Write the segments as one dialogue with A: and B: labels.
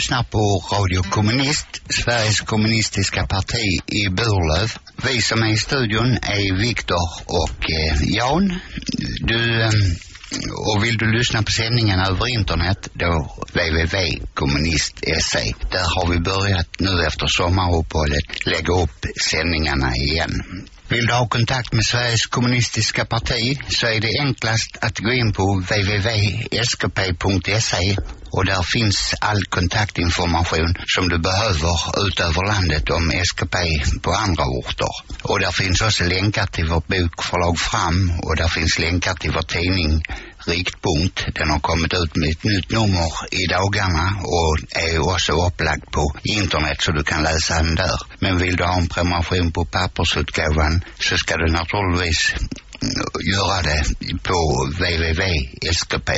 A: Du lyssnar på Radio Kommunist, Sveriges kommunistiska parti i Burlöv. Vi som är i studion är Viktor och eh, Jan. Du, eh, och vill du lyssna på sändningen över internet, då www.kommunist.se. Där har vi börjat nu efter sommaruppehållet lägga upp sändningarna igen. Vill du ha kontakt med Sveriges kommunistiska parti så är det enklast att gå in på www.skp.se och där finns all kontaktinformation som du behöver utöver landet om SKP på andra orter. Och där finns också länkar till vårt bokförlag Fram och där finns länkar till vår tidning Riktpunkt. Den har kommit ut med ett nytt nummer i dagarna och är också upplagd på internet så du kan läsa den där. Men vill du ha en prenumeration på pappersutgåvan så ska du naturligtvis mm, göra det på www.skp.se.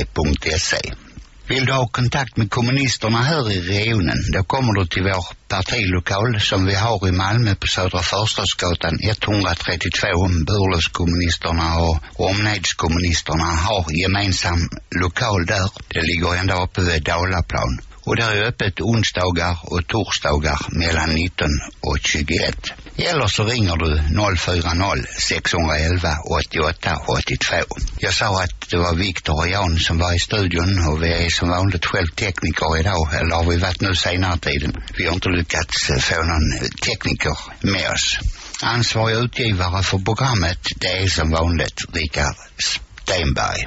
A: Vill du ha kontakt med kommunisterna här i regionen, då kommer du till vår partilokal som vi har i Malmö på Södra Förstadsgatan 132. Burlövskommunisterna och omnedskommunisterna har gemensam lokal där. Det ligger ända uppe vid Dalaplan. Och det är öppet onsdagar och torsdagar mellan 19 och 21. Eller så ringer du 040 611 88 82. Jag sa att det var Viktor och Jan som var i studion och vi är som vanligt själv tekniker idag. Eller har vi varit nu senare tiden. Vi har inte lyckats eh, få någon eh, tekniker med oss. Ansvarig utgivare för programmet det är som vanligt Richard Stenberg.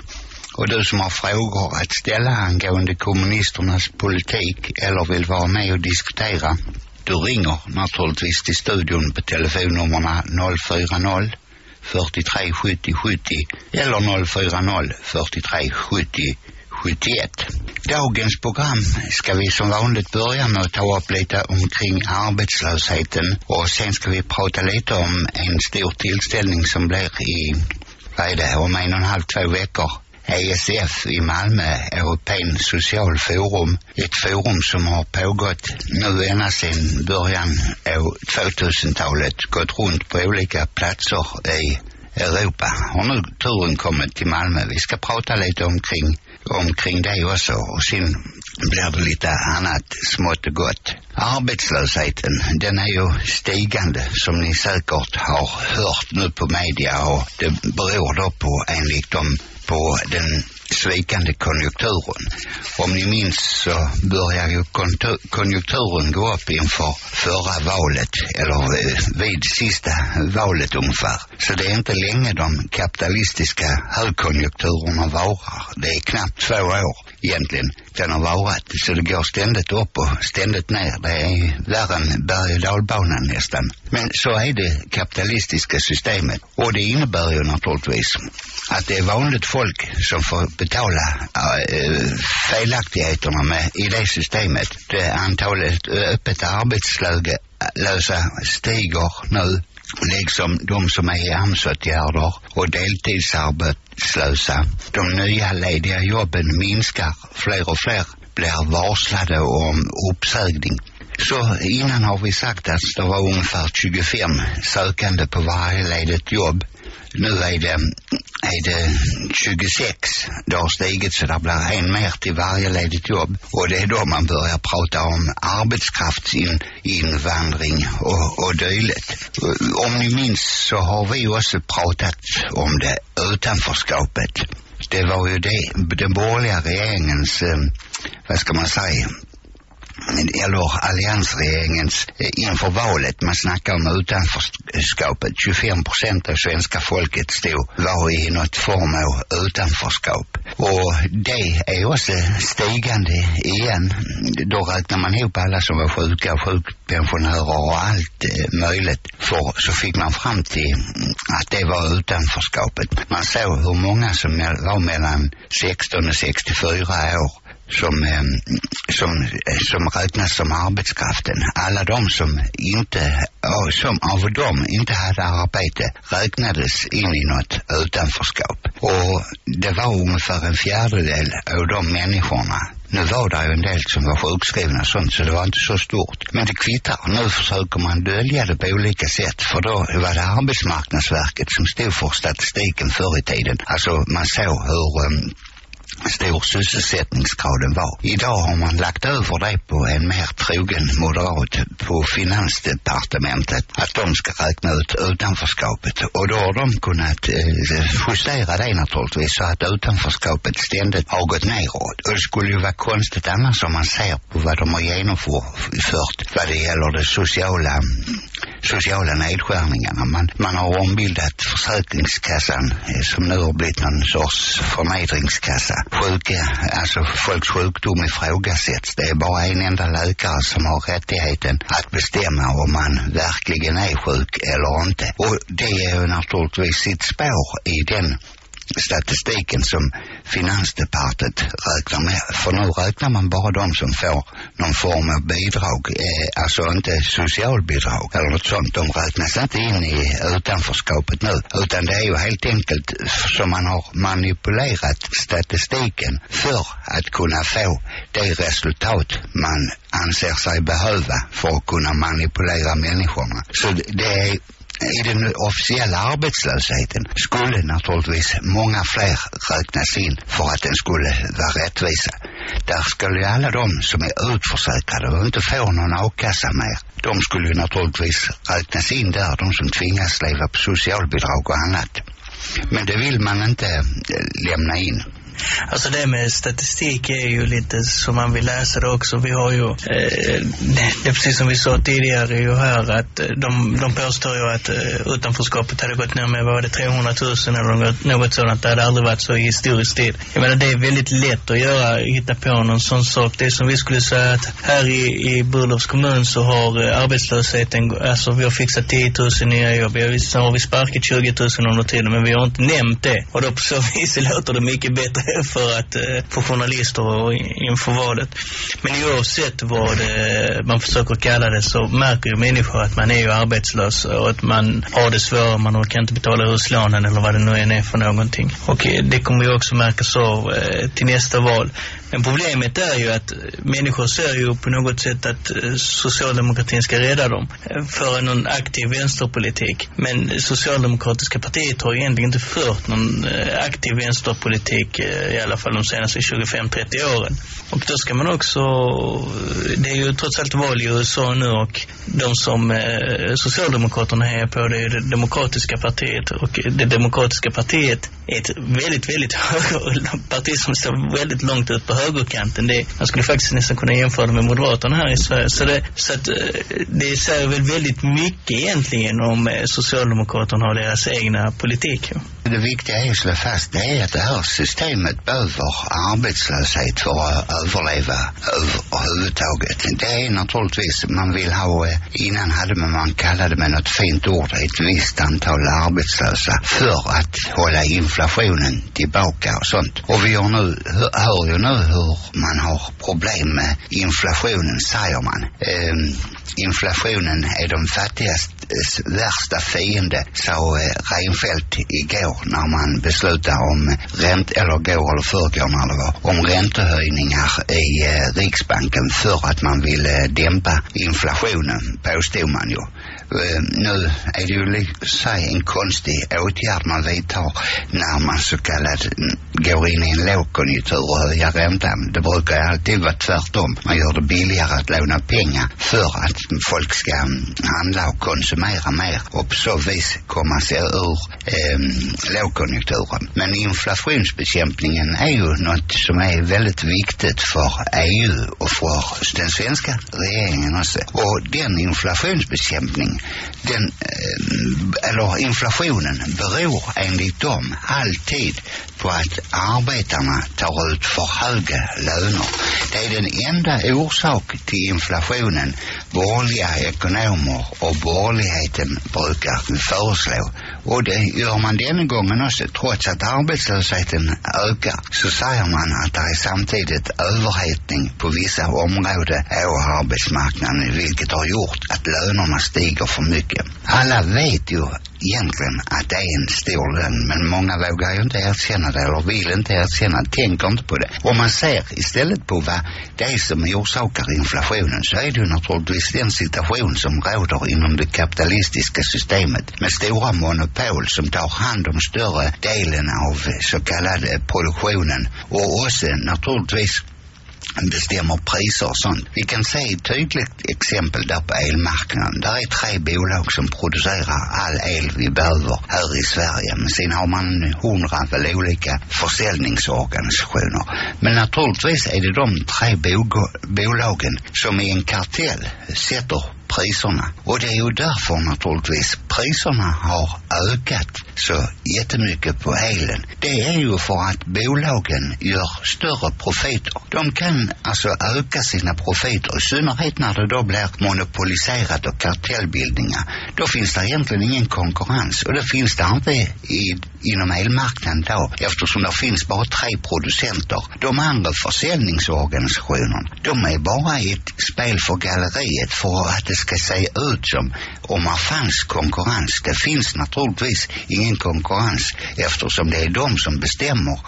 A: Och du som har frågor att ställa angående kommunisternas politik eller vill vara med och diskutera, du ringer naturligtvis till studion på telefonnummerna 040 43 70 70 eller 040 43 70 71. Dagens program ska vi som vanligt börja med att ta upp lite omkring arbetslösheten och sen ska vi prata lite om en stor tillställning som blir i, vad är det, om en och en halv, två veckor ESF i Malmö, European Social Forum. Ett forum som har pågått nu ända sedan början av 2000-talet. Gått runt på olika platser i Europa. Har nu turen kommit till Malmö. Vi ska prata lite omkring, omkring det också. Och sen blir det lite annat smått och gott. Arbetslösheten, den är ju stigande som ni säkert har hört nu på media och det beror då på enligt dem, på den svikande konjunkturen. Om ni minns så började ju konjunkturen gå upp inför förra valet eller eh, vid sista valet ungefär. Så det är inte länge de kapitalistiska högkonjunkturerna varar. Det är knappt två år egentligen den har varit. Så det går ständigt upp och ständigt ner. Det är värre än berg- och dalbanan nästan. Men så är det kapitalistiska systemet. Och det innebär ju naturligtvis att det är vanligt folk som får betala äh, felaktigheterna med i det systemet. Det antalet eh, öppet arbetslösa stiger nu liksom de som är i AMS-åtgärder och deltidsarbetslösa. De nya lediga jobben minskar. Fler och fler blir varslade om uppsägning. Så innan har vi sagt att det var ungefär 25 sökande på varje ledigt jobb. Nu är det, är det 26. Det har stigit så det blir en mer till varje ledigt jobb. Och det är då man börjar prata om arbetskraftsinvandring och, och dylikt. Om ni minns så har vi också pratat om det utanförskapet. Det var ju det, den borgerliga regeringens, eh, vad ska man säga, eller alliansregeringens eh, inför valet. Man snackar om utanförskapet. 25 procent av svenska folket stod var i något form av utanförskap. Och det är också stigande igen. Då räknar man ihop alla som var sjuka, sjukpensionärer och allt eh, möjligt. För så fick man fram till mm, att det var utanförskapet. Man såg hur många som var mellan 16 och 64 år som, eh, som, eh, som räknas som arbetskraften. Alla de som inte, eh, som av dem inte hade arbete räknades in i något utanförskap. Och det var ungefär en fjärdedel av de människorna nu var det ju en del som var sjukskrivna och sånt så det var inte så stort. Men det kvittar. Nu försöker man dölja det på olika sätt. För då var det Arbetsmarknadsverket som stod för statistiken förr i tiden. Alltså man såg hur um, stor sysselsättningsgraden var. Idag har man lagt över det på en mer trogen moderat på finansdepartementet att de ska räkna ut utanförskapet och då har de kunnat eh, justera det naturligtvis så att utanförskapet ständigt har gått neråt. Och det skulle ju vara konstigt annars om man ser på vad de har genomfört vad det gäller det sociala sociala nedskärningarna. Man, man har ombildat Försäkringskassan eh, som nu har blivit någon sorts förnedringskassa. Sjuka, alltså folks sjukdom ifrågasätts. Det är bara en enda läkare som har rättigheten att bestämma om man verkligen är sjuk eller inte. Och det är ju naturligtvis sitt spår i den statistiken som Finansdepartementet räknar med. För nu räknar man bara de som får någon form av bidrag, eh, alltså inte socialbidrag eller något sånt. De räknas inte in i utanförskapet nu. Utan det är ju helt enkelt som man har manipulerat statistiken för att kunna få det resultat man anser sig behöva för att kunna manipulera människorna. Så det är i den officiella arbetslösheten skulle naturligtvis många fler räknas in för att den skulle vara rättvisa. Där skulle alla de som är utförsäkrade och inte får någon a-kassa mer, de skulle naturligtvis räknas in där, de som tvingas leva på socialbidrag och annat. Men det vill man inte eh, lämna in.
B: Alltså det med statistik är ju lite som man vill läsa det också. Vi har ju, eh, det är precis som vi sa tidigare ju här, att eh, de, de påstår ju att eh, utanförskapet hade gått ner med, vad var det, 300 000 eller något, något sådant. Det hade aldrig varit så i historisk tid. Jag menar, det är väldigt lätt att göra, hitta på någon sån sak. Det är som vi skulle säga att här i, i Burlövs kommun så har eh, arbetslösheten, alltså vi har fixat 10 000 nya jobb. Ja, visst har vi sparkat 20 000 under tiden, men vi har inte nämnt det. Och då på så vis låter det mycket bättre för att eh, få journalister och inför valet. Men oavsett vad eh, man försöker kalla det så märker ju människor att man är ju arbetslös och att man har det svårare, man kan inte betala huslånen eller vad det nu än är för någonting. Och eh, det kommer ju också märkas av till nästa val. Men problemet är ju att eh, människor ser ju på något sätt att eh, socialdemokratin ska rädda dem eh, för någon aktiv vänsterpolitik. Men socialdemokratiska partiet har egentligen inte fört någon aktiv vänsterpolitik i alla fall de senaste 25-30 åren. Och då ska man också, det är ju trots allt val i USA nu och de som Socialdemokraterna är på det är det demokratiska partiet och det demokratiska partiet är ett väldigt, väldigt högerparti som står väldigt långt ut på högerkanten. Det, man skulle faktiskt nästan kunna jämföra det med Moderaterna här i Sverige. Så, det, så att, eh, det säger väl väldigt mycket egentligen om eh, Socialdemokraterna och deras egna politik.
A: Det viktiga är att slå fast det är att det här systemet behöver arbetslöshet för att överleva överhuvudtaget. Det är naturligtvis, man vill ha, eh, innan hade man, man kallade med något fint ord, ett visst antal arbetslösa för att hålla inflationen tillbaka och sånt. Och vi har nu, hör ju nu hur man har problem med inflationen, säger man. Ehm, inflationen är de fattigastes värsta fiende, sa eh, Reinfeldt igår när man beslutade om ränt eller går eller förgår när det var, om räntehöjningar i eh, Riksbanken för att man ville eh, dämpa inflationen, påstod man ju. Uh, nu är det ju sig en konstig åtgärd man vidtar när man så kallat mm, går in i en lågkonjunktur och höjer räntan. Det brukar alltid vara tvärtom. Man gör det billigare att låna pengar för att folk ska mm, handla och konsumera mer och på så vis komma sig ur eh, lågkonjunkturen. Men inflationsbekämpningen är ju något som är väldigt viktigt för EU och för den svenska regeringen också. Och den inflationsbekämpning den, eh, eller inflationen beror enligt dem alltid på att arbetarna tar ut för höga löner. Det är den enda orsak till inflationen borgerliga ekonomer och borgerligheten brukar föreslå. Och det gör man denna gången också. Trots att arbetslösheten ökar så säger man att det är samtidigt överhettning på vissa områden av arbetsmarknaden vilket har gjort att lönerna stiger för mycket. Alla vet ju egentligen att det är en stor lön men många vågar ju inte erkänna det eller vill inte erkänna, tänker inte på det. Om man ser istället på vad det är som orsakar inflationen så är det ju naturligtvis den situation som råder inom det kapitalistiska systemet med stora monopol som tar hand om större delen av så kallade produktionen och också naturligtvis bestämmer priser och sånt. Vi kan se ett tydligt exempel där på elmarknaden. Där är tre bolag som producerar all el vi behöver här i Sverige. Men sen har man hundra väl olika försäljningsorganisationer. Men naturligtvis är det de tre bolagen som i en kartell sätter priserna. Och det är ju därför naturligtvis priserna har ökat så jättemycket på elen. Det är ju för att bolagen gör större profiter. De kan alltså öka sina profiter, i synnerhet när det då blir monopoliserat och kartellbildningar. Då finns det egentligen ingen konkurrens och det finns det inte i, inom elmarknaden då eftersom det finns bara tre producenter. De andra försäljningsorganisationerna, de är bara ett spel för galleriet för att det ska se ut som om det fanns konkurrens. Det finns naturligtvis ingen konkurrens eftersom det är de som bestämmer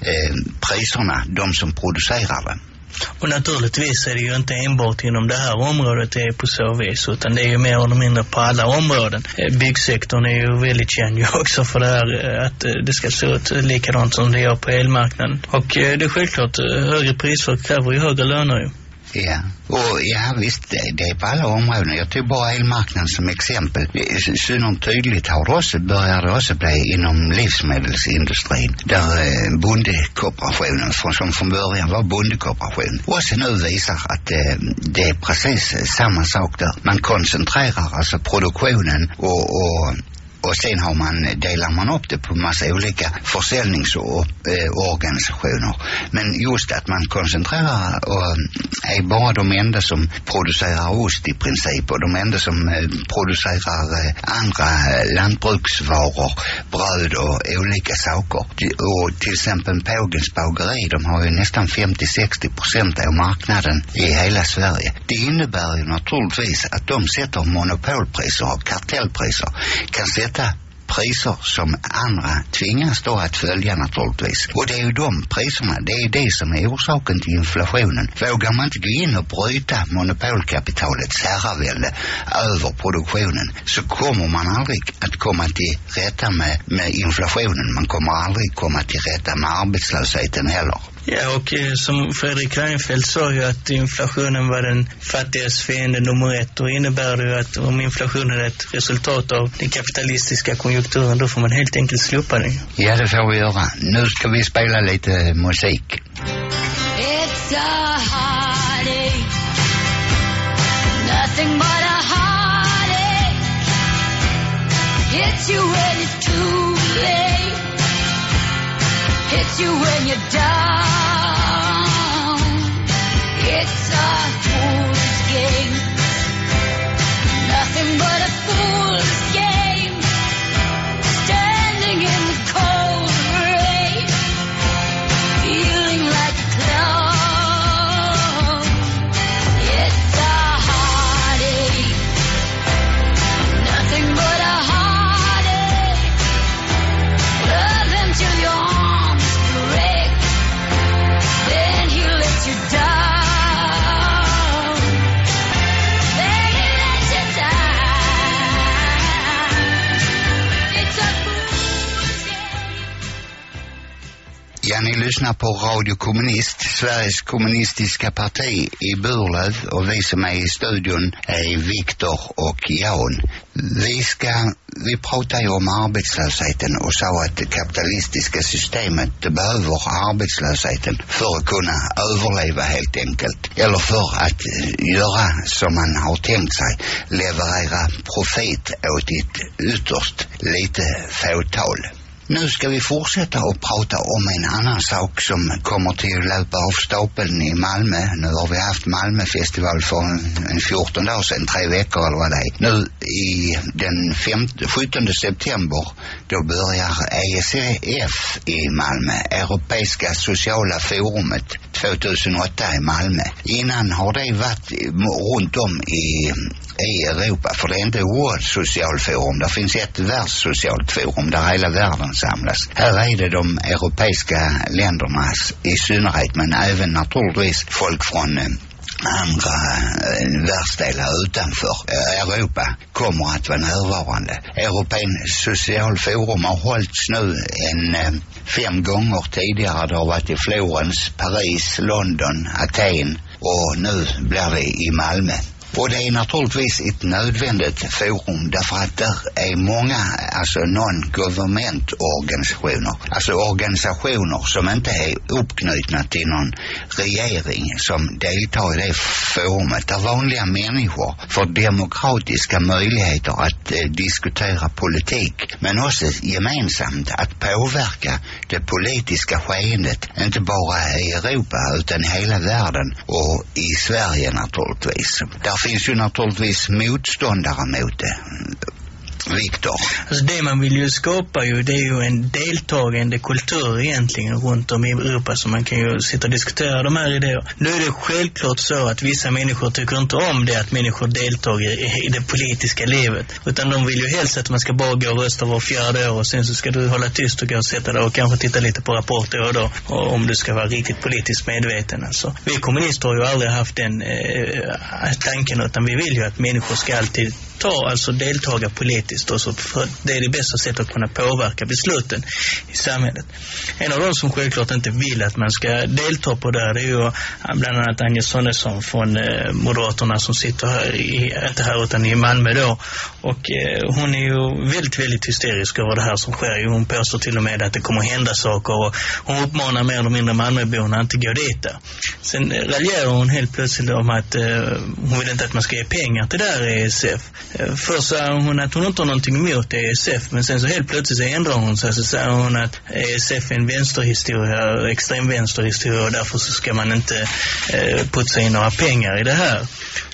A: eh, priserna, de som producerar dem.
B: Och naturligtvis är det ju inte enbart inom det här området det är på så vis utan det är ju mer eller mindre på alla områden. Eh, byggsektorn är ju väldigt känd ju också för det här eh, att eh, det ska se ut likadant som det gör på elmarknaden. Och det är självklart, högre priser kräver ju högre löner ju.
A: Ja, och ja visst, det, det är på alla områden. Jag tog bara elmarknaden som exempel. Synom tydligt har det också, börjar det också bli inom livsmedelsindustrin. Där eh, bondekooperationen, från, som från början var bondekooperation, också nu visar att eh, det är precis eh, samma sak där. Man koncentrerar alltså produktionen och, och och sen har man, eh, delar man upp det på massa olika försäljningsorganisationer. Men just att man koncentrerar och eh, är bara de enda som producerar ost i princip och de enda som eh, producerar andra lantbruksvaror, bröd och olika saker. Och till exempel Pågens bageri, de har ju nästan 50-60 procent av marknaden i hela Sverige. Det innebär ju naturligtvis att de sätter monopolpriser och kartellpriser kan sätta sätta priser som andra tvingas då att följa naturligtvis. Och det är ju de priserna, det är det som är orsaken till inflationen. Vågar man inte gå in och bryta monopolkapitalets herravälde över produktionen så kommer man aldrig att komma till rätta med, med inflationen. Man kommer aldrig komma till rätta med arbetslösheten heller.
B: Ja, och eh, som Fredrik Reinfeldt sa ju att inflationen var den fattigas fiende nummer ett. Och innebär det ju att om inflationen är ett resultat av den kapitalistiska konjunkturen, då får man helt enkelt slopa den.
A: Ja, det får vi göra. Nu ska vi spela lite musik.
C: It's a heartache Nothing but a heartache Hits you when it's too late hits you when you're down.
A: Lyssnar på Radio Kommunist, Sveriges kommunistiska parti i Burlöv och vi som är i studion är Viktor och Jan. Vi ska, vi pratar ju om arbetslösheten och sa att det kapitalistiska systemet behöver arbetslösheten för att kunna överleva helt enkelt. Eller för att göra som man har tänkt sig, leverera profit åt ett ytterst lite fåtal. Nu ska vi fortsätta att prata om en annan sak som kommer till att löpa av stapeln i Malmö. Nu har vi haft Malmöfestival för en, en 14 dagar sedan, tre veckor eller vad det är. Nu i den 5, 17 september då börjar ESF i Malmö, Europeiska sociala forumet 2008 i Malmö. Innan har det varit runt om i i Europa. För det är inte World Social Forum. Det finns ett världssocialt forum där hela världen samlas. Här är det de europeiska ländernas i synnerhet men även naturligtvis folk från eh, andra eh, världsdelar utanför eh, Europa kommer att vara närvarande. European Social Forum har hållits nu en fem gånger tidigare. Det har varit i Florens, Paris, London, Aten och nu blir det i Malmö. Och det är naturligtvis ett nödvändigt forum därför att där är många alltså non-government organisationer. Alltså organisationer som inte är uppknutna till någon regering som deltar i det forumet. Där vanliga människor får demokratiska möjligheter att eh, diskutera politik men också gemensamt att påverka det politiska skeendet. Inte bara i Europa utan i hela världen och i Sverige naturligtvis. Därför finns ju naturligtvis motståndare mot det. Viktor.
B: Alltså det man vill ju skapa ju, det är ju en deltagande kultur egentligen runt om i Europa så man kan ju sitta och diskutera de här idéerna. Nu är det självklart så att vissa människor tycker inte om det att människor deltar i, i det politiska livet. Utan de vill ju helst att man ska bara gå och rösta var fjärde år och sen så ska du hålla tyst och gå och sätta dig och kanske titta lite på rapporter och då och om du ska vara riktigt politiskt medveten alltså. Vi kommunister har ju aldrig haft den eh, tanken utan vi vill ju att människor ska alltid ta, alltså deltaga politiskt och så för det är det bästa sättet att kunna påverka besluten i samhället. En av de som självklart inte vill att man ska delta på det här, är ju bland annat Anja Sonnesson från eh, Moderaterna som sitter här, i, inte här utan i Malmö då. Och eh, hon är ju väldigt, väldigt hysterisk över det här som sker. Hon påstår till och med att det kommer att hända saker och hon uppmanar mer eller mindre Malmöborna att inte gå dit där. Sen raljerar hon helt plötsligt om att eh, hon vill inte att man ska ge pengar till det här ESF. Eh, först sa hon att hon inte har någonting emot ESF men sen så helt plötsligt så ändrar hon sig så säger hon att ESF är en vänsterhistoria, extrem vänsterhistoria och därför så ska man inte eh, putsa in några pengar i det här.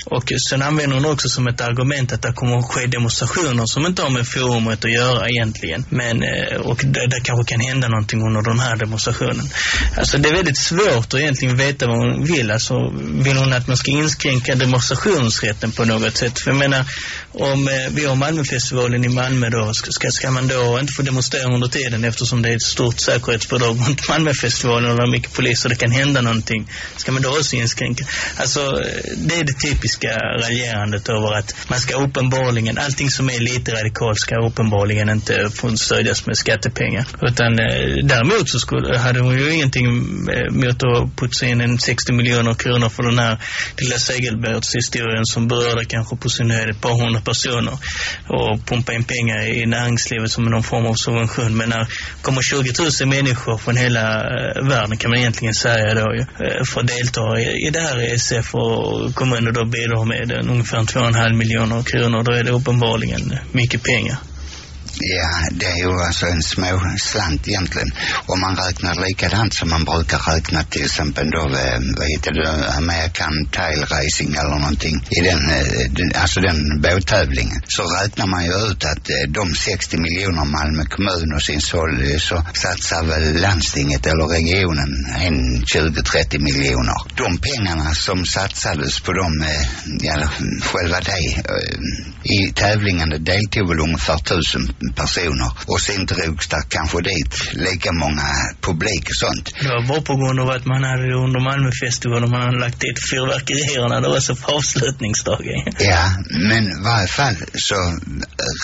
B: Och sen använder hon också som ett argument att det kommer att ske demonstrationer som inte har med forumet att göra egentligen. Men, eh, och det, det kanske kan hända någonting under den här demonstrationen. Alltså det är väldigt svårt att egentligen veta vad hon vill. Alltså vill hon att man ska inskränka demonstrationsrätten på något sätt? För jag menar, om eh, vi har Malmöfestivalen i Malmö då, ska, ska, man då inte få demonstrera under tiden eftersom det är ett stort säkerhetsbidrag runt Malmöfestivalen och det är mycket poliser det kan hända någonting. Ska man då också inskränka? Alltså eh, det är det typiska raljerandet över att man ska uppenbarligen, allting som är lite radikalt ska uppenbarligen inte få stödjas med skattepengar. Utan eh, däremot så skulle, hade hon ju ingenting eh, mot att putsa in en 60 miljoner kronor för den här lilla segelbåtshistorien som berörde kanske på sin höjd ett par hundra miljoner personer och pumpa in pengar i näringslivet som någon form av subvention. Men när kommer 20 000 människor från hela eh, världen kan man egentligen säga då eh, ju, för att delta i, i det här ESF och kommuner då bidrar med eh, ungefär 2,5 miljoner kronor. Då är det uppenbarligen mycket pengar.
A: Ja, det är ju alltså en små slant egentligen. Om man räknar likadant som man brukar räkna till exempel då, eh, vad heter det, American Tile Racing eller någonting. I den, eh, den, alltså den båttävlingen. Så räknar man ju ut att eh, de 60 miljoner Malmö kommun och sin såld så satsar väl landstinget eller regionen en 20-30 miljoner. De pengarna som satsades på dem, ja, själva det, i tävlingen deltog väl ungefär tusen personer och sen drogs där kanske dit lika många publik och sånt.
B: Det var bara på grund av att man hade under Malmöfestivalen man hade lagt dit fyrverkerierna. Det var så på avslutningsdagen.
A: Ja, men i varje fall så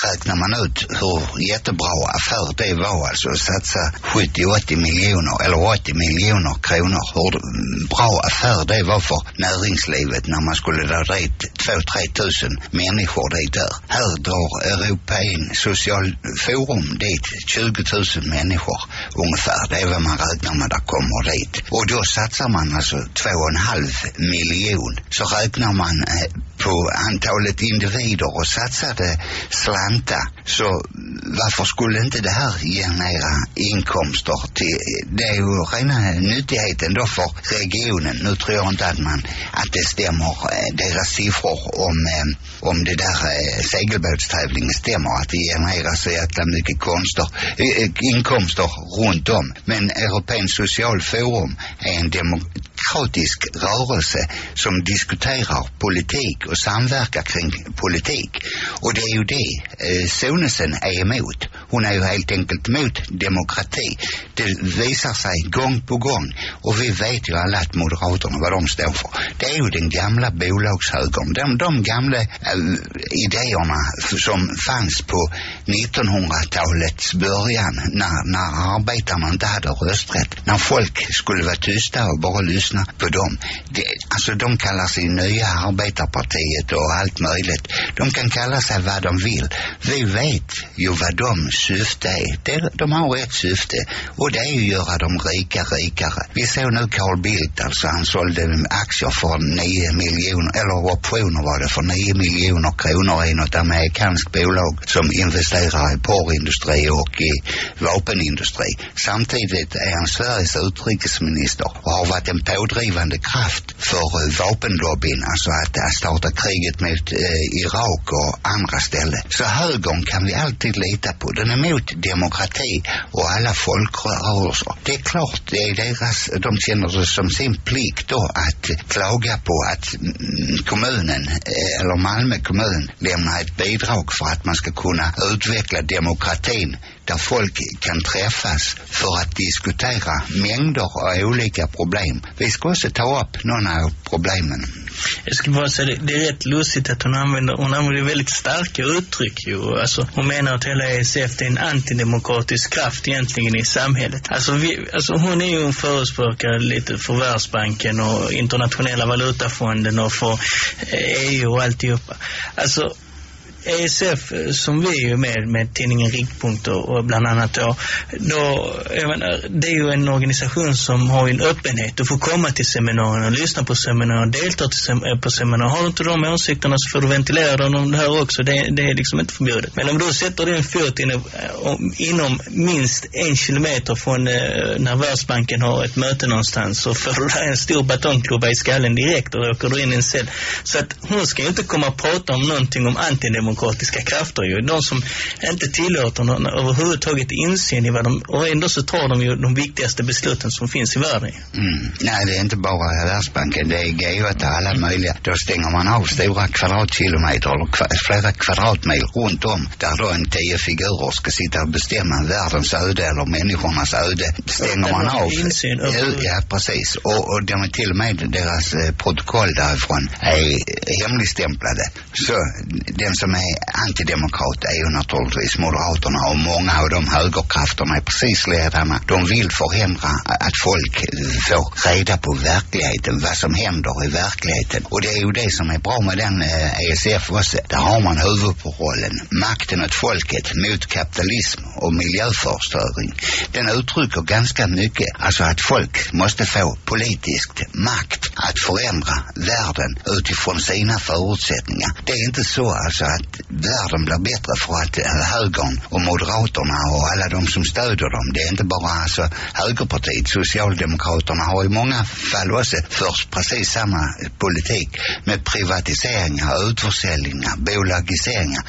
A: räknar man ut hur jättebra affär det var alltså att satsa 70-80 miljoner eller 80 miljoner kronor. Hur bra affär det var för näringslivet när man skulle dra dit 2-3 tusen människor dit där. Här drar Europa in social forum dit 20 000 människor ungefär. Det är vad man räknar med där kommer dit. Och då satsar man alltså 2,5 miljon. Så räknar man eh, på antalet individer och satsade slanta så varför skulle inte det här generera inkomster till, det är ju rena nyttigheten då för regionen. Nu tror jag inte att man, att det stämmer eh, deras siffror om, eh, om det där eh, segelbåtstävlingen stämmer att det genererar så jäkla mycket konster, inkomster runt om. Men European socialforum är en demokratisk rörelse som diskuterar politik och samverkar kring politik. Och det är ju det eh, Sonesen är emot. Hon är ju helt enkelt mot demokrati. Det visar sig gång på gång. Och vi vet ju alla att Moderaterna, vad de står för. Det är ju den gamla bolagshögern. De, de gamla äh, eh, idéerna som fanns på 1900-talets början när, när arbetarna inte hade rösträtt. När folk skulle vara tysta och bara lyssna lyssna på dem. Det, alltså de kallar sig nya arbetarpartiet och allt möjligt. De kan kalla sig vad de vill. Vi vet ju vad de syfte är. Det, de har ett syfte och det är ju att göra dem rika rikare. Vi såg nu Carl Bildt, alltså han sålde aktier för 9 miljoner, eller optioner var det för 9 miljoner kronor i något amerikanskt bolag som investerar i porrindustri och i vapenindustri. Samtidigt är han Sveriges utrikesminister och har varit en på pådrivande kraft för uh, øh, vapenlobbyn, alltså att, att starta kriget mot eh, øh, Irak och andra ställen. Så högern kan vi alltid lita på. Den är emot demokrati och alla folkrörelser. Det är klart, det är deras, de känner det som sin plikt då att klaga på att mm, kommunen, øh, eller Malmö kommun, lämnar ett bidrag för att man ska kunna utveckla demokratin där folk kan träffas för att diskutera mängder av olika problem. Vi ska också ta upp några av problemen.
B: Jag skulle bara säga, det, det är rätt lustigt att hon använder, hon använder väldigt starka uttryck ju. Alltså, hon menar att hela ESF är en antidemokratisk kraft egentligen i samhället. Alltså, vi, alltså hon är ju en förespråkare lite för Världsbanken och internationella valutafonden och för EU eh, och alltihopa. Alltså ESF eh, som vi är med med tidningen Riktpunkt och, bland annat då, då jag menar, det är ju en organisation som har en öppenhet. Du får komma till seminarierna, lyssna på seminarierna, delta till sem eh, på seminarierna. Har du inte de åsikterna så får du ventilera dem om det här också. Det, det är liksom inte förbjudet. Men om du sätter din fot in, eh, inom minst en kilometer från eh, när Världsbanken har ett möte någonstans så får du där en stor batongklubba i skallen direkt och åker du in i en cell. Så att hon ska ju inte komma och prata om någonting om antidemokrati demokratiska krafter ju. De som inte tillåter någon överhuvudtaget insyn i vad de, och ändå så tar de ju de viktigaste besluten som finns i världen.
A: Mm. Nej, det är inte bara Världsbanken, det är G8 alla möjliga. Då stänger man av stora kvadratkilometer eller kva, flera kvadratmil runt om där då en tio figurer ska sitta och bestämma världens öde eller människornas öde. Stänger man av.
B: Insyn,
A: ja, ja, precis. Och, och de är till och med deras eh, protokoll därifrån är hemligstämplade. Så den som är antidemokrat är ju naturligtvis Moderaterna och många av de högerkrafterna är precis ledarna. De vill förhindra att folk får reda på verkligheten, vad som händer i verkligheten. Och det är ju det som är bra med den eh, ESF också. Där har man huvudrollen, makten åt folket mot kapitalism och miljöförstöring. Den uttrycker ganska mycket, alltså att folk måste få politisk makt att förändra världen utifrån sina förutsättningar. Det är inte så alltså att världen blir bättre för att högern och moderaterna och alla de som stöder dem, det är inte bara alltså högerpartiet, socialdemokraterna har i många fall också fört precis samma politik med privatiseringar, utförsäljningar, bolagiseringar.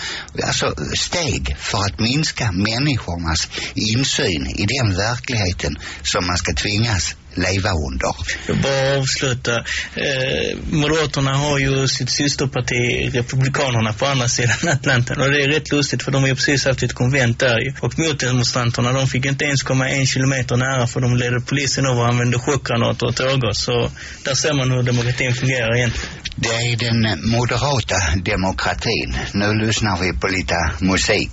A: Alltså steg för att minska människornas insyn i den verkligheten som man ska tvingas leva under.
B: Jag bara avsluta. Eh, Moderaterna har ju sitt systerparti Republikanerna på andra sidan Atlanten och det är rätt lustigt för de har ju precis haft ett konvent där ju. Och motdemonstranterna de fick inte ens komma en kilometer nära för de ledde polisen över och använde chockgranater och tårgas. Så där ser man hur demokratin fungerar egentligen.
A: Det är den moderata demokratin. Nu lyssnar vi på lite musik.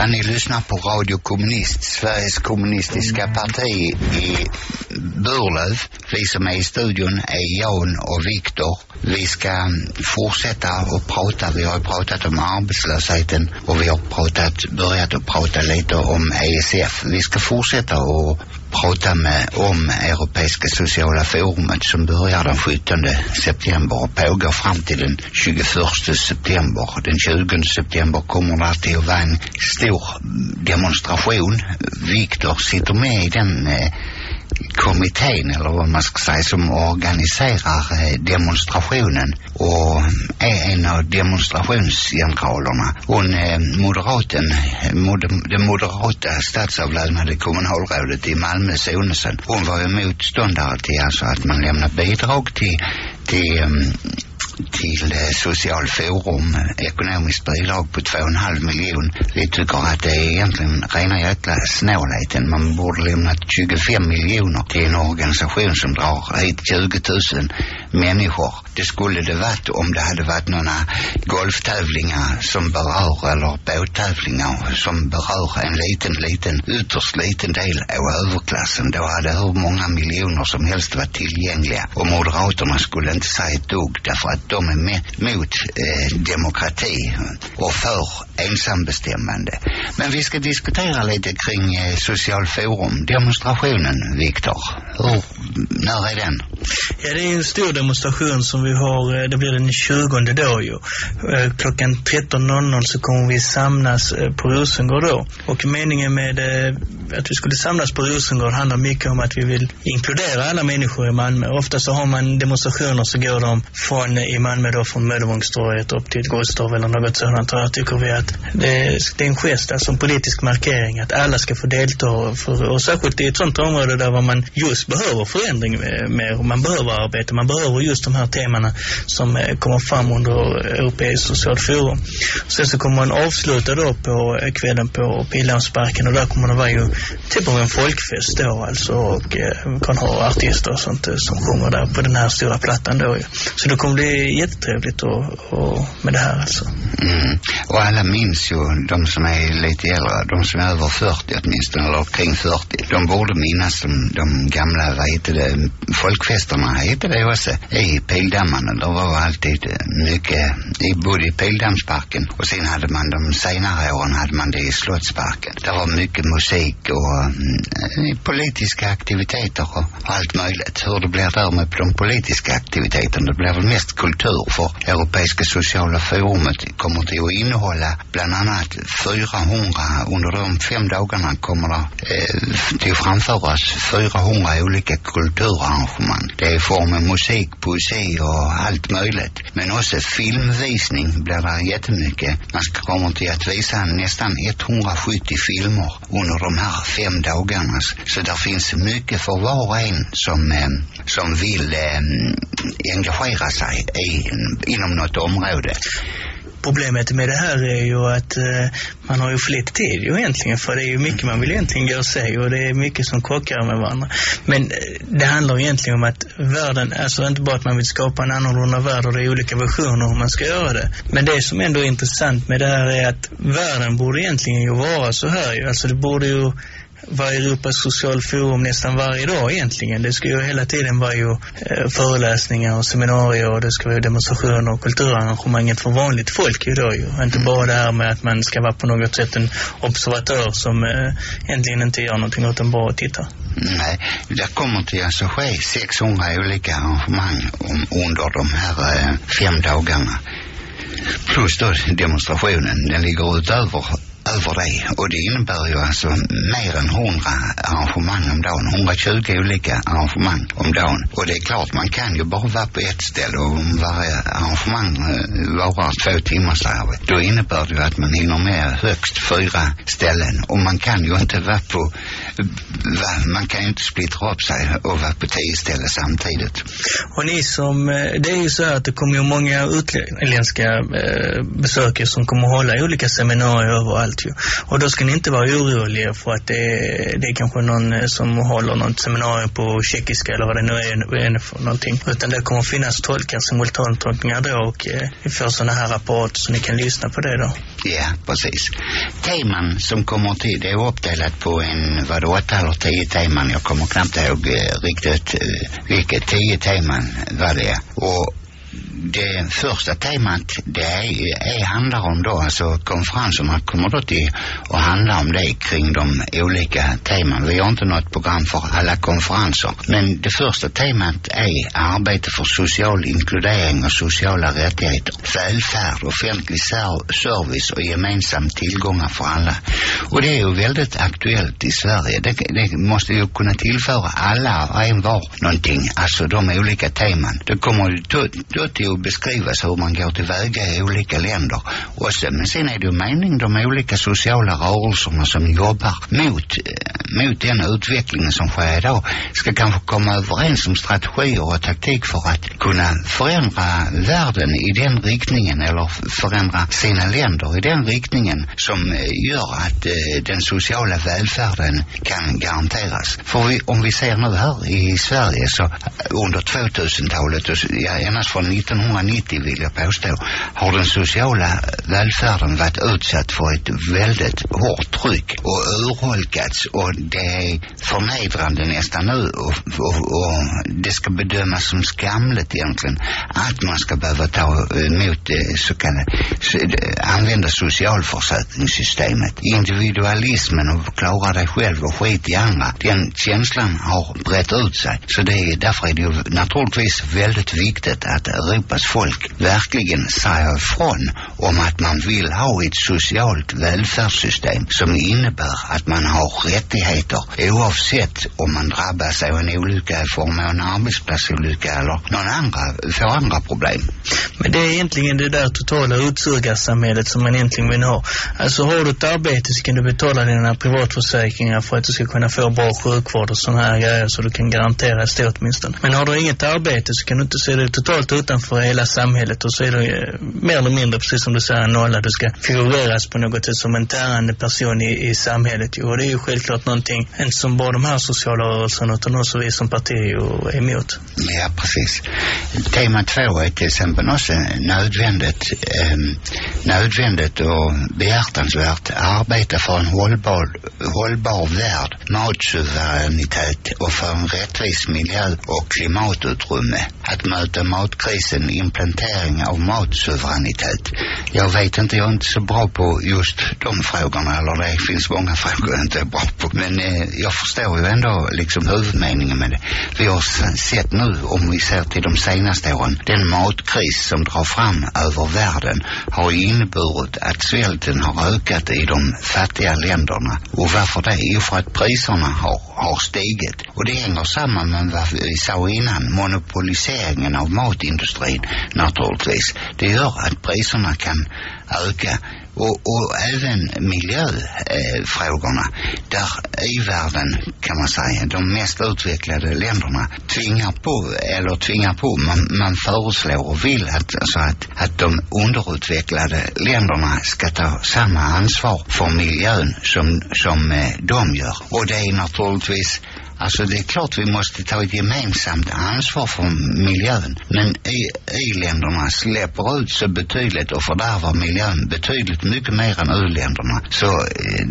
A: Ja, ni lyssnar på Radio Kommunist, Sveriges kommunistiska parti i Burlöv. Vi som är i studion är Jan och Viktor. Vi ska mm, fortsätta att prata. Vi har pratat om arbetslösheten och vi har pratat, börjat att prata lite om ESF. Vi ska fortsätta att prata med om Europeiska sociala forumet som börjar den 17 september och pågår fram till den 21 september. Den 20 september kommer det att vara en stor demonstration. Viktor sitter med i den eh, kommittén eller vad man ska säga som organiserar øh, demonstrationen och øh, är en av demonstrationsgeneralerna. Hon øh, moderaten, mod, det moderata statsavlönade kommunalrådet i Malmö Sonesen. Hon var ju motståndare till alltså att man lämnar bidrag till, till till eh, Socialforum ekonomiskt bidrag på 2,5 miljon. Vi tycker att det är egentligen rena jäkla snålheten. Man borde lämna 25 miljoner till en organisation som drar hit 20 000 människor. Det skulle det varit om det hade varit några golftävlingar som berör eller båttävlingar som berör en liten, liten, ytterst liten del av överklassen. Då hade hur många miljoner som helst varit tillgängliga. Och Moderaterna skulle inte säga ett dugg därför att de är med, mot eh, demokrati och för ensambestämmande. Men vi ska diskutera lite kring eh, Social Forum. Demonstrationen, Viktor. Hur, när är den?
B: Ja, det är en stor demonstration som vi har, eh, det blir den 20 då ju. Eh, klockan 13.00 så kommer vi samlas eh, på Rosengård då. Och meningen med att vi skulle samlas på Rosengård handlar mycket om att vi vill inkludera alla människor i Malmö. Ofta så har man demonstrationer så går de från i Malmö då från Möllevångstorget upp till Gustav eller något sådant. Och här tycker vi att det, är- det är en gest, alltså en politisk markering att alla ska få delta. För, och särskilt i ett sånt område där man just behöver förändring mer. och man behöver arbeta, Man behöver just de här temana som eh, kommer fram under eh, Europeiskt socialt forum. Sen så kommer man avsluta då på eh, kvällen på Pildammsparken och där kommer det vara ju typ av en folkfest då alltså och man kan ha artister och sånt som sjunger där på den här stora plattan då ju. Så det kommer bli jättetrevligt och, och med det här alltså.
A: Mm. Och alla minns ju, de som är lite äldre, de som är över 40 åtminstone, eller kring 40, de borde minnas de, de gamla, vad heter det, folkfest heter det också, i Pildammarna. Det var alltid mycket, i, både i Pildammsparken och sen hade man de senare åren hade man det i Slottsparken. Det var mycket musik och mm, eh, politiska aktiviteter och allt möjligt. Hur det blir där med de politiska aktiviteterna, det blir väl mest kultur för Europeiska sociala forumet kommer till att innehålla bland annat 400, under de fem dagarna kommer det eh, till att framföras 400 olika kulturarrangemang. Det är i form av musik, poesi och allt möjligt. Men också filmvisning blir det jättemycket. Man ska- kommer till att visa nästan 170 filmer under de här fem dagarna. Så där finns mycket för var och en som, eh, som vill eh, engagera sig i, inom något område.
B: Problemet med det här är ju att eh, man har ju för lite tid ju egentligen för det är ju mycket man vill egentligen gå och se och det är mycket som krockar med varandra. Men eh, det handlar egentligen om att världen, alltså inte bara att man vill skapa en annorlunda värld och det är olika versioner hur man ska göra det. Men det som ändå är intressant med det här är att världen borde egentligen ju vara så här ju. Alltså det borde ju vara Europas social forum nästan varje dag egentligen. Det ska ju hela tiden vara ju eh, föreläsningar och seminarier och det ska vara demonstrationer och kulturarrangemanget för vanligt folk ju då ju. Inte bara det här med att man ska vara på något sätt en observatör som eh, egentligen inte gör någonting utan bara tittar.
A: Nej, det kommer till alltså ske 600 olika arrangemang om, under de här eh, fem dagarna. Plus då demonstrationen, den ligger utöver över det. Och det innebär ju alltså mer än 100 arrangemang om dagen. 120 olika arrangemang om dagen. Och det är klart, man kan ju bara vara på ett ställe och om varje arrangemang eh, varar två timmar så här, då innebär det ju att man hinner med högst fyra ställen. Och man kan ju inte vara på, va, man kan ju inte splittra upp sig och vara på tio ställen samtidigt.
B: Och ni som, eh, det är ju så här att det kommer ju många utländska eh, besökare som kommer hålla olika seminarier överallt samhället ju. Och då ska ni inte vara oroliga för att det är, det är kanske någon eh, som håller något seminarium på tjeckiska eller vad det nu är, är för någonting. Utan det kommer finnas tolkar, simultantolkningar då och eh, vi får sådana här rapporter så ni kan lyssna på det då.
A: Ja, precis. Teman som kommer till, det är uppdelat på en, vad det, åtta eller tio teman. Jag kommer knappt ihåg eh, riktigt eh, vilket tio teman var det. Och det första temat det är, är, handlar om då, alltså konferenserna kommer då till att handla om det kring de olika teman. Vi har inte något program för alla konferenser. Men det första temat är arbete för social inkludering och sociala rättigheter, välfärd, offentlig service och gemensam tillgångar för alla. Och det är ju väldigt aktuellt i Sverige. Det, det måste ju kunna tillföra alla och en var någonting, alltså de olika teman. Det kommer ju då, då till att beskrivas hur man går tillväga øh, i olika länder. Och sen, men sen är det ju mening de olika sociala rörelserna som jobbar mot, mot den utvecklingen som sker idag ska kanske komma överens om strategier och taktik för att kunna förändra världen i den riktningen eller förändra sina länder i den riktningen som øh, gör att eh, øh, den sociala välfärden kan garanteras. För vi, om vi ser nu här i Sverige så under 2000-talet ja, endast från 1990 vill jag påstå har den sociala välfärden varit utsatt för ett väldigt hårt tryck och urholkats? Och det är förnedrande nästan nu och, och, och det ska bedömas som skamligt egentligen att man ska behöva ta emot så kallade använda socialförsäkringssystemet. Individualismen och klara dig själv och skit i andra. Den känslan har brett ut sig. Så det är, därför är det ju naturligtvis väldigt viktigt att hoppas folk verkligen säger ifrån om att man vill ha ett socialt välfärdssystem som innebär att man har rättigheter oavsett om man drabbas av en olycka i form av en arbetsplatsolycka eller någon andra, får andra problem.
B: Men det är egentligen det där totala utsugarsamhället som man egentligen vill ha. Alltså har du ett arbete så kan du betala dina privatförsäkringar för att du ska kunna få bra sjukvård och sådana här grejer så du kan garantera det åtminstone. Men har du inget arbete så kan du inte se det totalt utanför hela samhället och så är du eh, mer eller mindre precis som du säger nolla. Du ska figureras på något sätt som en tärande person i, i samhället. Och det är ju självklart någonting, inte som bara de här sociala rörelserna utan också vi som parti är emot.
A: Ja, precis. Tema två är till exempel också nödvändigt, eh, nödvändigt och behjärtansvärt arbeta för en hållbar, hållbar värld, matsuveränitet och för en rättvis miljö och klimatutrymme. Att möta matkrisen, implementering av matsuveränitet. Jag vet inte, jag är inte så bra på just de frågorna, eller det finns många frågor jag inte är bra på. Men eh, jag förstår ju ändå liksom huvudmeningen med det. Vi har sett nu, om vi ser till de senaste åren, den matkris som drar fram över världen har inneburit att svälten har ökat i de fattiga länderna. Och varför det? Jo, för att priserna har, har stigit. Och det hänger samman med vad vi sa innan, monopoliseringen av matindustrin naturligtvis. Det gör att priserna kan öka. Och, och även miljöfrågorna. Eh, där i-världen kan man säga de mest utvecklade länderna tvingar på eller tvingar på man, man föreslår och vill att, alltså att, att de underutvecklade länderna ska ta samma ansvar för miljön som, som eh, de gör. Och det är naturligtvis Alltså det är klart vi måste ta ett gemensamt ansvar för miljön. Men i-länderna släpper ut så betydligt och fördärvar miljön betydligt mycket mer än u-länderna. Så eh,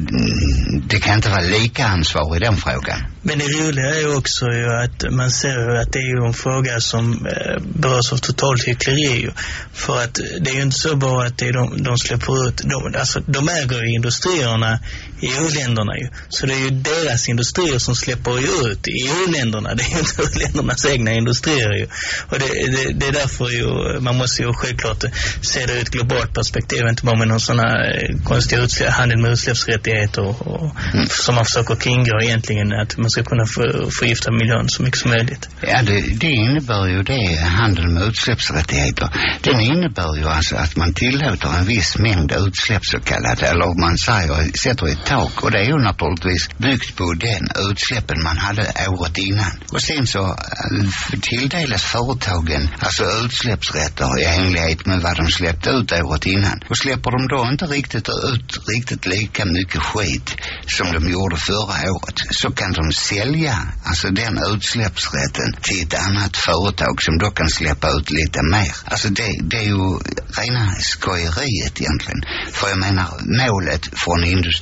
A: det kan inte vara lika ansvar i den frågan.
B: Men det roliga är också ju att man ser att det är ju en fråga som eh, berörs av totalt hyckleri. För att det är ju inte så bara att det är de, de släpper ut, de, alltså de äger ju industrierna i u-länderna ju. Så det är ju deras industrier som släpper ut i u-länderna. Det är ju inte u-ländernas egna industrier ju. Och det, det, det är därför ju, man måste ju självklart se det ur ett globalt perspektiv, inte bara med någon sån här konstig utsläpp, handel med utsläppsrättigheter och, och mm. som man försöker kringgå egentligen att man ska kunna för, förgifta miljön så mycket som möjligt.
A: Ja, det, det innebär ju det, handel med utsläppsrättigheter. Den innebär ju alltså att man tillåter en viss mängd utsläpp så kallat, eller man säger, sätter ett tak och det är ju naturligtvis byggt på den utsläppen man hade året innan. Och sen så eh, tilldelas företagen alltså utsläppsrätter i enlighet med vad de släppte ut året innan. Och släpper de då inte riktigt ut riktigt lika mycket skit som de gjorde förra året så kan de sälja alltså den utsläppsrätten till ett annat företag som då kan släppa ut lite mer. Alltså det, det är ju rena skojeriet egentligen. För jag menar målet från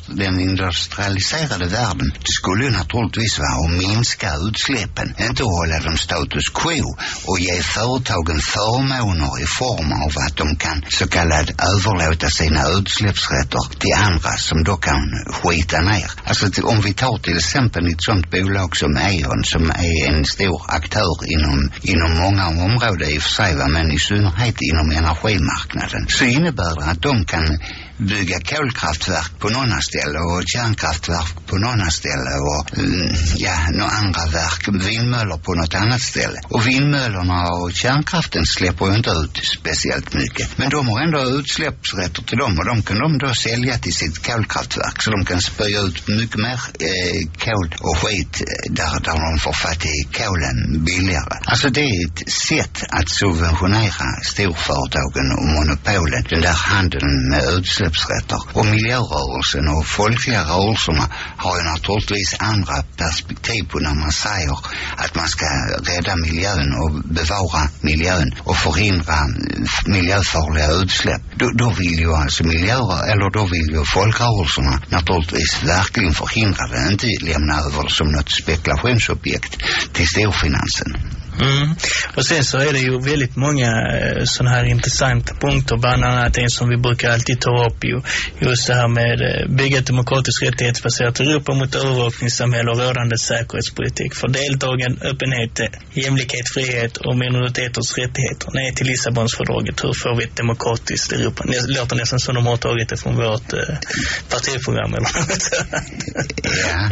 A: den den industrialiserade världen skulle ju naturligtvis vara att minska utsläppen, inte att hålla dem status quo och ge företagen förmåner i form av att de kan så kallad överlåta sina utsläppsrätter till andra som då kan skita ner. Alltså om vi tar till exempel ett sånt bolag som E.ON som är en stor aktör inom, inom många områden i och för sig men i synnerhet inom energimarknaden så innebär det att de kan bygga kolkraftverk på några ställe och kärnkraftverk på några ställe och mm, ja, några andra verk, vindmöller på något annat ställe. Och vindmöllerna och kärnkraften släpper ju inte ut speciellt mycket. Men de har ändå utsläppsrätter till dem och de kan de då sälja till sitt kolkraftverk så de kan spöja ut mycket mer eh, kol och skit eh, där, där de får fatt i kolen billigare. Alltså det är ett sätt att subventionera storföretagen och monopolen, den där handeln med utsläpp utsläppsrätter. Och miljörörelsen och folkliga rörelserna har ju naturligtvis andra perspektiv på när man säger att man ska rädda miljön och bevara miljön och förhindra miljöfarliga utsläpp. Då, då vill ju alltså miljö, eller då vill ju folkrörelserna naturligtvis verkligen förhindra det, inte lämna över det som något spekulationsobjekt till storfinansen.
B: Mm. Och sen så är det ju väldigt många eh, sådana här intressanta punkter. Bland annat en som vi brukar alltid ta upp ju. Just det här med eh, bygga ett demokratiskt rättighetsbaserat Europa mot övervakningssamhälle och rådande säkerhetspolitik. För deltagen, öppenhet, jämlikhet, frihet och minoriteters rättigheter. Nej till Lissabonsfördraget. Hur får vi ett demokratiskt Europa? Det låter nästan som de har tagit det från vårt eh, partiprogram eller något
A: Ja,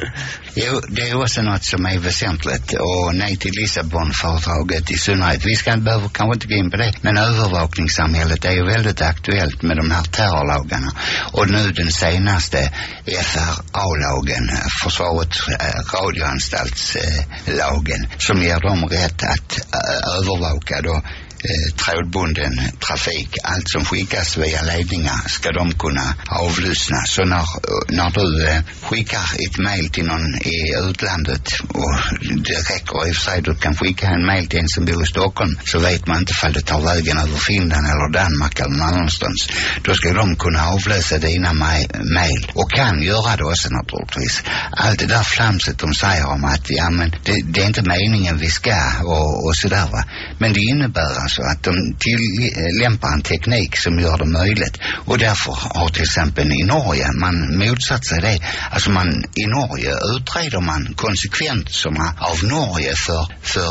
A: jo, det är också något som är väsentligt. Och nej till Lissabonfördraget företaget i synnerhet. Vi ska, behöver kanske inte gå in på det. Men övervakningssamhället är ju väldigt aktuellt med de här terrorlagarna. Och nu den senaste FRA-lagen, Försvarets eh, radioanstaltslagen, eh, som ger dem rätt att eh, övervaka då eh, trådbunden trafik. Allt som skickas via ledningar ska de kunna avlyssna. Så när, när du eh, skickar ett mail till någon i utlandet och det räcker i och för sig du kan skicka en mail till en som bor i Stockholm så vet man inte ifall det tar vägen över Finland eller Danmark eller någon annanstans. Då ska de kunna avläsa dina mail och kan göra det också naturligtvis. Allt det där flamset de säger om att ja men det, det är inte meningen vi ska och, och sådär va. Men det innebär alltså att de tillämpar en teknik som gör det möjligt. Och därför har till exempel i Norge man motsatt sig det. Alltså man i Norge utreder man konsekvenserna av Norge för, för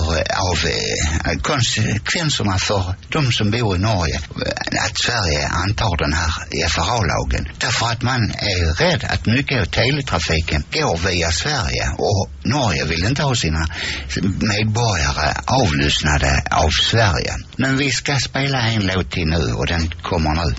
A: av eh, konsekvenserna för de som bor i Norge att Sverige antar den här FRA-lagen. Därför att man är rädd att mycket av teletrafiken går via Sverige och Norge vill inte ha sina medborgare avlyssnade av Sverige. Men vi ska spela en låt till nu och den kommer nu.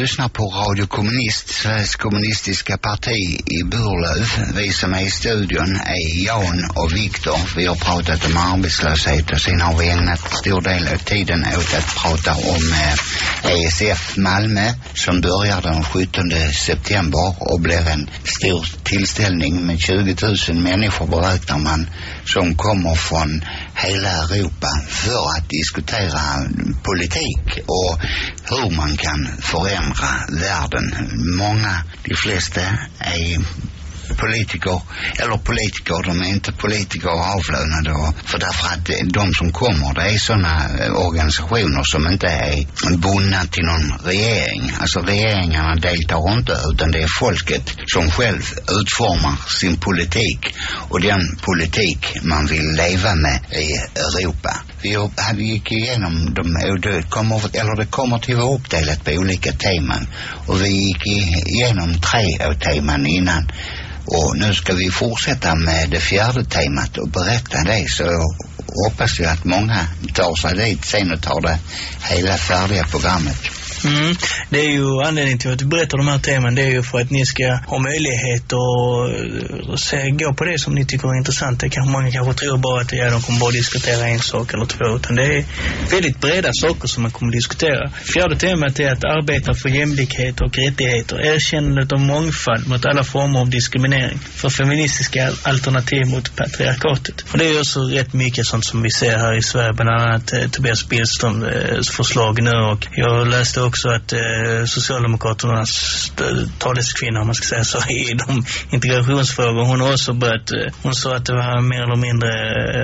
A: Lyssnar på Radio Kommunist, Sveriges kommunistiska parti i Burlöv. Vi som är i studion är Jan och Viktor. Vi har pratat om arbetslöshet och sen har vi ägnat stor del av tiden åt att prata om eh, ESF Malmö som börjar den 17 september och blir en stor tillställning med 20 000 människor beräknar man som kommer från hela Europa för att diskutera politik och hur man kan förändra världen. Många, de flesta är politiker, eller politiker, de är inte politiker avlönade och, för därför att de som kommer det är sådana eh, organisationer som inte är bundna till någon regering. Alltså regeringarna deltar inte utan det är folket som själv utformar sin politik och den politik man vill leva med i Europa. Vi hade gick igenom dem och det kommer, eller det kommer till att vara uppdelat på olika teman och vi gick igenom tre av teman innan och nu ska vi fortsätta med det fjärde temat och berätta det så jag hoppas jag att många tar sig dit sen och tar det hela färdiga programmet.
B: Mm. Det är ju anledningen till att vi berättar de här teman. Det är ju för att ni ska ha möjlighet att se, gå på det som ni tycker är intressant. Det kanske många kanske tror bara att ja, de kommer bara diskutera en sak eller två. Utan det är väldigt breda saker som man kommer diskutera. Fjärde temat är att arbeta för jämlikhet och rättigheter. Erkännandet av mångfald mot alla former av diskriminering. För feministiska alternativ mot patriarkatet. Och det är ju också rätt mycket sånt som vi ser här i Sverige. Bland annat eh, Tobias Billströms eh, förslag nu. Och jag läste också att eh, Socialdemokraternas taleskvinna, om man ska säga så, i de integrationsfrågor. Hon har också börjat, eh, hon sa att det var mer eller mindre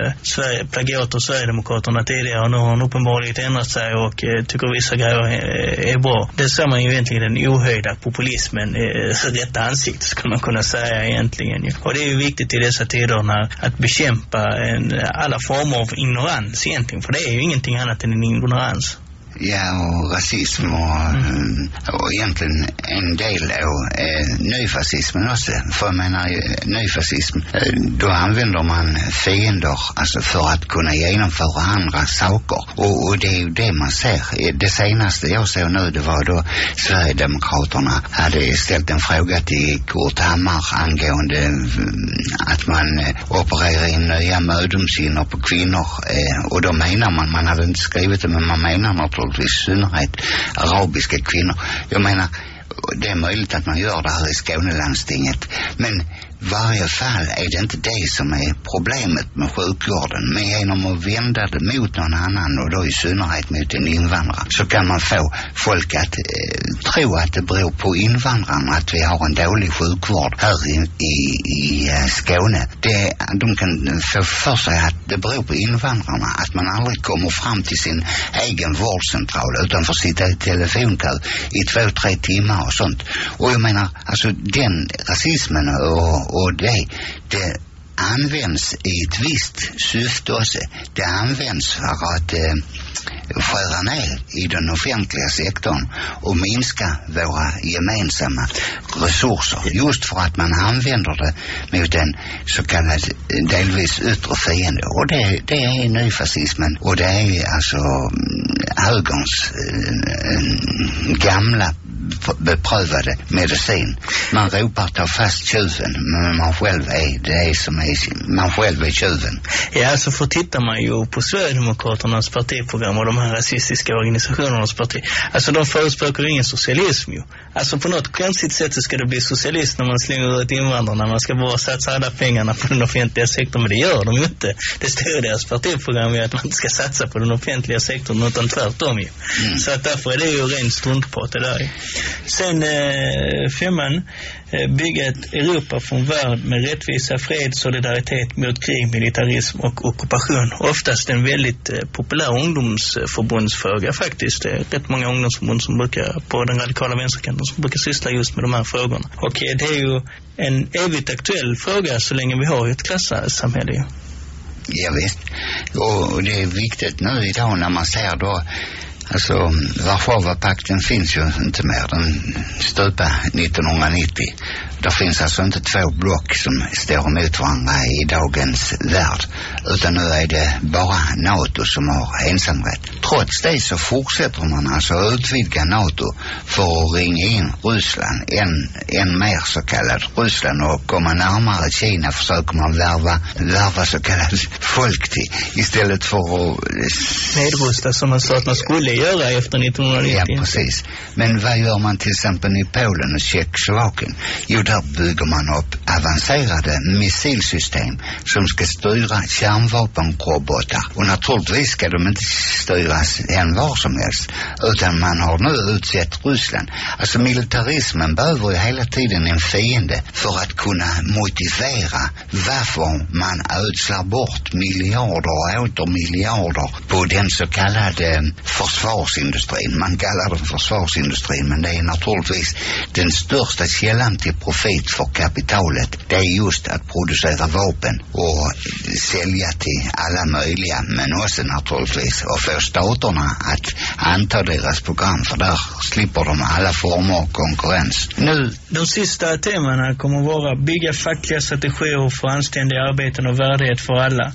B: eh, Sverige, plagiat av Sverigedemokraterna tidigare. Och nu har hon uppenbarligen ändrat sig och eh, tycker vissa grejer är, eh, är bra. Det ser man ju egentligen den ohöjda populismen, eh, rätta ansikte skulle man kunna säga egentligen. ju. Och det är ju viktigt i dessa tider när, att bekämpa en, alla former av ignorans egentligen. För det är ju ingenting annat än en ignorans.
A: Ja, och rasism och, mm. och egentligen en del av eh, nyfascismen också. För jag menar, eh, nyfascism, eh, då använder man fiender alltså för att kunna genomföra andra saker. Och, och det är ju det man ser. Eh, Det senaste jag såg nu, det var då Sverigedemokraterna hade ställt en fråga till Kurt Hammar angående mm, att man opererar in nya mödomshinnor på kvinnor. Eh, och då menar man, man hade inte skrivit det, men man menar naturligtvis i synnerhet arabiska kvinnor. Jag menar, det är möjligt att man gör det här i Skånelandstinget. Men varje fall är det inte det som är problemet med sjukvården. Men genom att vända det mot någon annan och då i synnerhet mot en invandrare så kan man få folk att eh, tro att det beror på invandrarna att vi har en dålig sjukvård här i, i, i eh, Skåne. Det, de kan få för sig att det beror på invandrarna att man aldrig kommer fram till sin egen vårdcentral utan får sitta i telefonkö i två, tre timmar och sånt. Och jag menar, alltså den rasismen och, och det, det används i ett visst syfte också. Det används för att eh, skära ner i den offentliga sektorn och minska våra gemensamma resurser. Just för att man använder det mot en så kallad eh, delvis yttre fiende. Och det, det är nyfascismen och det är alltså mm, högerns eh, gamla beprövade medicin. Man ropar ta fast tjuven men man själv är det som är, man själv är tjuven.
B: Ja, alltså för tittar man ju på Sverigedemokraternas partiprogram och de här rasistiska organisationernas parti. Alltså de förespråkar ingen socialism ju. Alltså på något konstigt sätt så ska det bli socialism när man slänger ut invandrarna. Man ska bara satsa alla pengarna på den offentliga sektorn. Men det gör de ju inte. Det står i deras partiprogram ju att man inte ska satsa på den offentliga sektorn utan tvärtom ju.
A: Mm.
B: Så att därför är det ju rent struntprat det där ju. Sen eh, femman, eh, bygga ett Europa från värld med rättvisa, fred, solidaritet mot krig, militarism och ockupation. Oftast en väldigt eh, populär ungdomsförbundsfråga faktiskt. Det är rätt många ungdomsförbund som brukar, på den radikala vänsterkanten, som brukar syssla just med de här frågorna. Och eh, det är ju en evigt aktuell fråga så länge vi har ett klassamhälle.
A: Ja, visst. Och, och det är viktigt nu idag när man ser då Alltså Warszawapakten finns ju inte mer. Den stupade 1990. Det finns alltså inte två block som står emot varandra i dagens värld. Utan nu är det bara NATO som har ensamrätt. Trots det så fortsätter man alltså att utvidga NATO för att ringa in Ryssland. Än, än mer så kallad Ryssland och komma närmare Kina försöker man värva, värva så kallat folk till. Istället för att
B: Nedrusta som man sa att man skulle göra efter 1990.
A: Ja, precis. Men vad gör man till exempel i Polen och Tjeckoslovakien? Jo, där bygger man upp avancerade missilsystem som ska styra kärnvapenrobotar. Och naturligtvis ska de inte styras än var som helst. Utan man har nu utsett Ryssland. Alltså militarismen behöver ju hela tiden en fiende för att kunna motivera varför man ödslar bort miljarder och åter miljarder på den så kallade försvarsindustrin. Man kallar den försvarsindustrin men det är naturligtvis den största källan till profit för kapitalet. Det är just att producera vapen och sälja till alla möjliga men också naturligtvis att få staterna att anta deras program för där slipper de alla former av konkurrens. Nu
B: De sista temana kommer att vara bygga fackliga strategier för anständiga arbeten och värdighet för alla.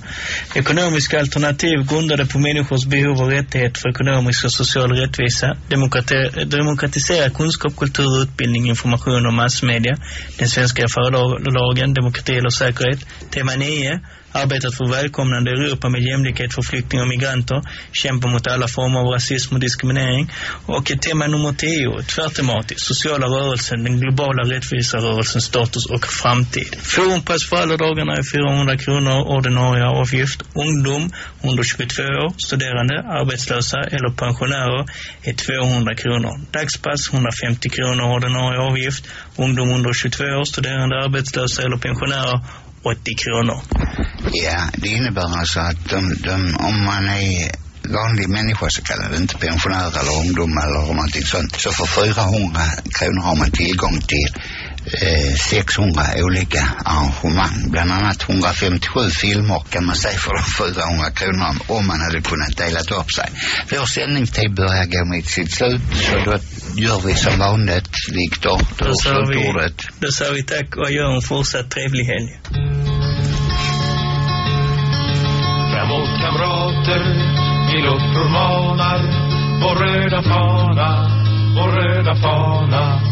B: Ekonomiska alternativ grundade på människors behov och rättighet för ekonomisk och social rättvisa. Demokrati demokratisera kunskap, kultur, utbildning, information och massmedia. Den svenska förlagen, demokrati eller säkerhet. Tema 9. Arbetat för välkomnande Europa med jämlikhet för flyktingar och migranter. Kämpa mot alla former av rasism och diskriminering. Och tema nummer 10. Tvärtematiskt. Sociala rörelsen, den globala rättvisarörelsens status och framtid. Forumpress för alla dagarna är 400 kronor ordinarie avgift. Ungdom under 22 år, studerande, arbetslösa eller pensionärer är 200 kronor. Dagspass 150 kronor ordinarie avgift. Ungdom under 22 år, studerande, arbetslösa eller pensionärer 80 kronor.
A: Ja, det innebär alltså att de, de, om man är vanlig människa så kallad, inte pensionär eller ungdom eller någonting sånt, så för 400 kronor har man tillgång till 600 olika arrangemang. Bland annat 157 filmer kan man säga för de 400 kronorna om man hade kunnat delat upp sig. Vår sändningstid börjar gå mot sitt slut så då gör vi som vanligt. Viktor,
B: Då
A: har
B: säger vi, då säger vi tack och gör en fortsatt trevlig helg.
D: Framåt kamrater, vi luftror manar Vår röda fana, vår röda fana